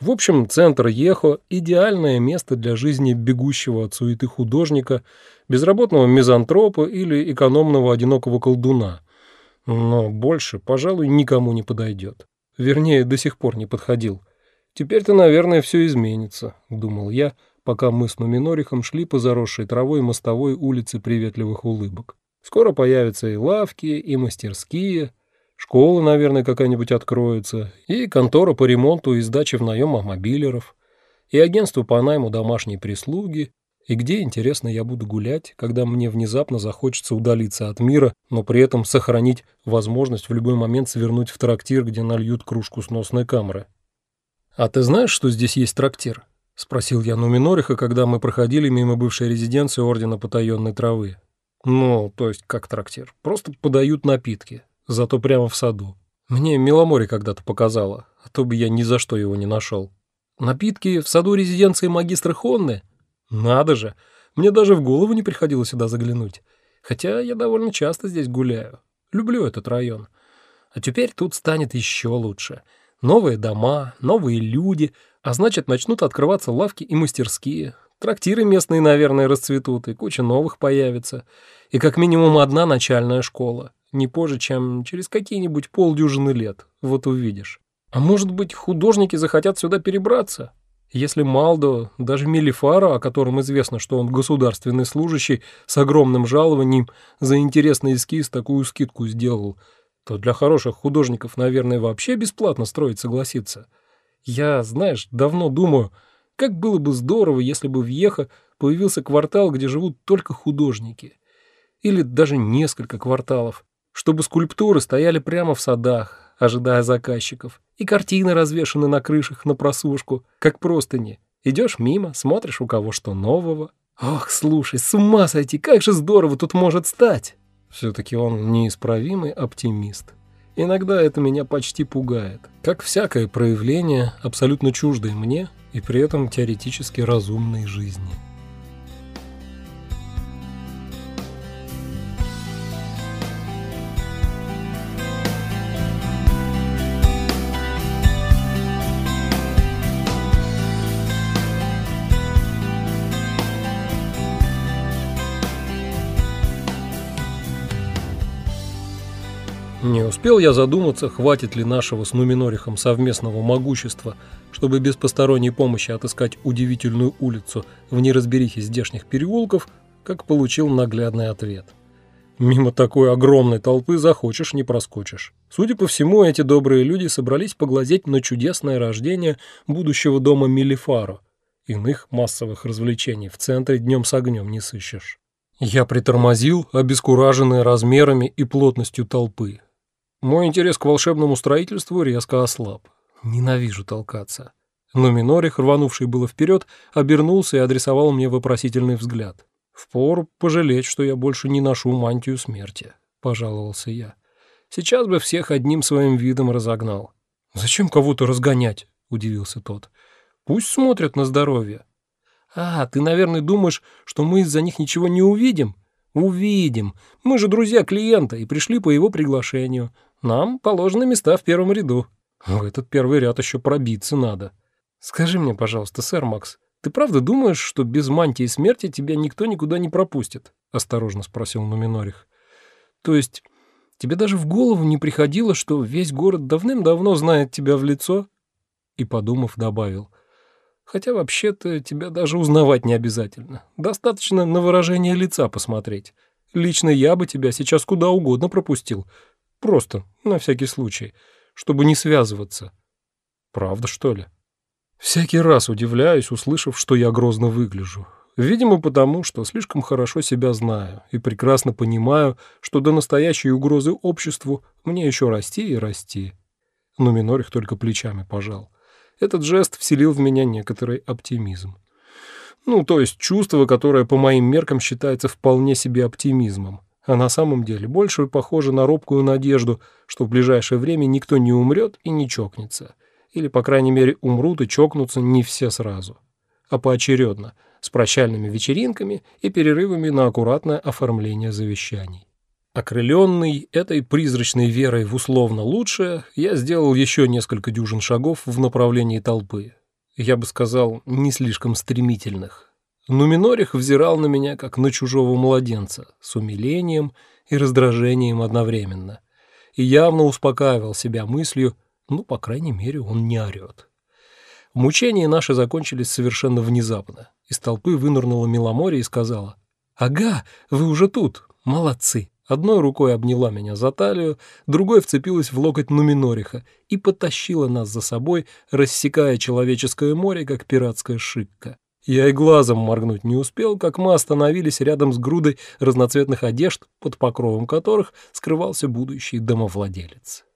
В общем, центр Ехо – идеальное место для жизни бегущего от суеты художника, безработного мизантропа или экономного одинокого колдуна. Но больше, пожалуй, никому не подойдет. Вернее, до сих пор не подходил. Теперь-то, наверное, все изменится, думал я, пока мы с Нуминорихом шли по заросшей травой мостовой улице приветливых улыбок. Скоро появятся и лавки, и мастерские, школа, наверное, какая-нибудь откроется, и контора по ремонту и сдаче в наем мобилеров, и агентство по найму домашней прислуги, и где, интересно, я буду гулять, когда мне внезапно захочется удалиться от мира, но при этом сохранить возможность в любой момент свернуть в трактир, где нальют кружку сносной камеры. «А ты знаешь, что здесь есть трактир?» — спросил я Нуминориха, когда мы проходили мимо бывшей резиденции Ордена Потаенной Травы. «Ну, то есть как трактир? Просто подают напитки, зато прямо в саду. Мне Миломори когда-то показала, а то бы я ни за что его не нашел. Напитки в саду резиденции магистра Хонны? Надо же, мне даже в голову не приходило сюда заглянуть. Хотя я довольно часто здесь гуляю. Люблю этот район. А теперь тут станет еще лучше. Новые дома, новые люди, а значит, начнут открываться лавки и мастерские. Трактиры местные, наверное, расцветут, и куча новых появится. И как минимум одна начальная школа. Не позже, чем через какие-нибудь полдюжины лет. Вот увидишь. А может быть, художники захотят сюда перебраться? Если Малдо, даже Мелифара, о котором известно, что он государственный служащий с огромным жалованием, за интересный эскиз такую скидку сделал – то для хороших художников, наверное, вообще бесплатно строить согласиться. Я, знаешь, давно думаю, как было бы здорово, если бы в Ехо появился квартал, где живут только художники. Или даже несколько кварталов, чтобы скульптуры стояли прямо в садах, ожидая заказчиков, и картины развешаны на крышах на просушку, как простыни. Идешь мимо, смотришь, у кого что нового. Ох, слушай, с ума сойти, как же здорово тут может стать! Все-таки он неисправимый оптимист. Иногда это меня почти пугает, как всякое проявление абсолютно чуждой мне и при этом теоретически разумной жизни. Не успел я задуматься, хватит ли нашего с Нуминорихом совместного могущества, чтобы без посторонней помощи отыскать удивительную улицу в неразберихе здешних переулков, как получил наглядный ответ. Мимо такой огромной толпы захочешь, не проскочишь. Судя по всему, эти добрые люди собрались поглазеть на чудесное рождение будущего дома Милифаро. Иных массовых развлечений в центре днем с огнем не сыщешь. Я притормозил, обескураженный размерами и плотностью толпы. Мой интерес к волшебному строительству резко ослаб. Ненавижу толкаться. Но Минорих, рванувший было вперед, обернулся и адресовал мне вопросительный взгляд. «Впору пожалеть, что я больше не ношу мантию смерти», — пожаловался я. «Сейчас бы всех одним своим видом разогнал». «Зачем кого-то разгонять?» — удивился тот. «Пусть смотрят на здоровье». «А, ты, наверное, думаешь, что мы из-за них ничего не увидим?» «Увидим. Мы же друзья клиента и пришли по его приглашению. Нам положены места в первом ряду. В этот первый ряд еще пробиться надо. Скажи мне, пожалуйста, сэр Макс, ты правда думаешь, что без мантии смерти тебя никто никуда не пропустит? Осторожно спросил Нуминорих. То есть тебе даже в голову не приходило, что весь город давным-давно знает тебя в лицо? И, подумав, добавил. Хотя вообще-то тебя даже узнавать не обязательно. Достаточно на выражение лица посмотреть. Лично я бы тебя сейчас куда угодно пропустил, Просто, на всякий случай, чтобы не связываться. Правда, что ли? Всякий раз удивляюсь, услышав, что я грозно выгляжу. Видимо, потому, что слишком хорошо себя знаю и прекрасно понимаю, что до настоящей угрозы обществу мне еще расти и расти. Но Минорих только плечами пожал. Этот жест вселил в меня некоторый оптимизм. Ну, то есть чувство, которое по моим меркам считается вполне себе оптимизмом а на самом деле больше похоже на робкую надежду, что в ближайшее время никто не умрет и не чокнется. Или, по крайней мере, умрут и чокнутся не все сразу, а поочередно, с прощальными вечеринками и перерывами на аккуратное оформление завещаний. Окрыленный этой призрачной верой в условно лучшее, я сделал еще несколько дюжин шагов в направлении толпы. я бы сказал, не слишком стремительных. Нуминорих взирал на меня, как на чужого младенца, с умилением и раздражением одновременно. И явно успокаивал себя мыслью, ну, по крайней мере, он не орет. Мучения наши закончились совершенно внезапно. Из толпы вынырнула Миломорье и сказала, «Ага, вы уже тут, молодцы». Одной рукой обняла меня за талию, другой вцепилась в локоть Нуминориха и потащила нас за собой, рассекая человеческое море, как пиратская шикка. Я и глазом моргнуть не успел, как мы остановились рядом с грудой разноцветных одежд, под покровом которых скрывался будущий домовладелец.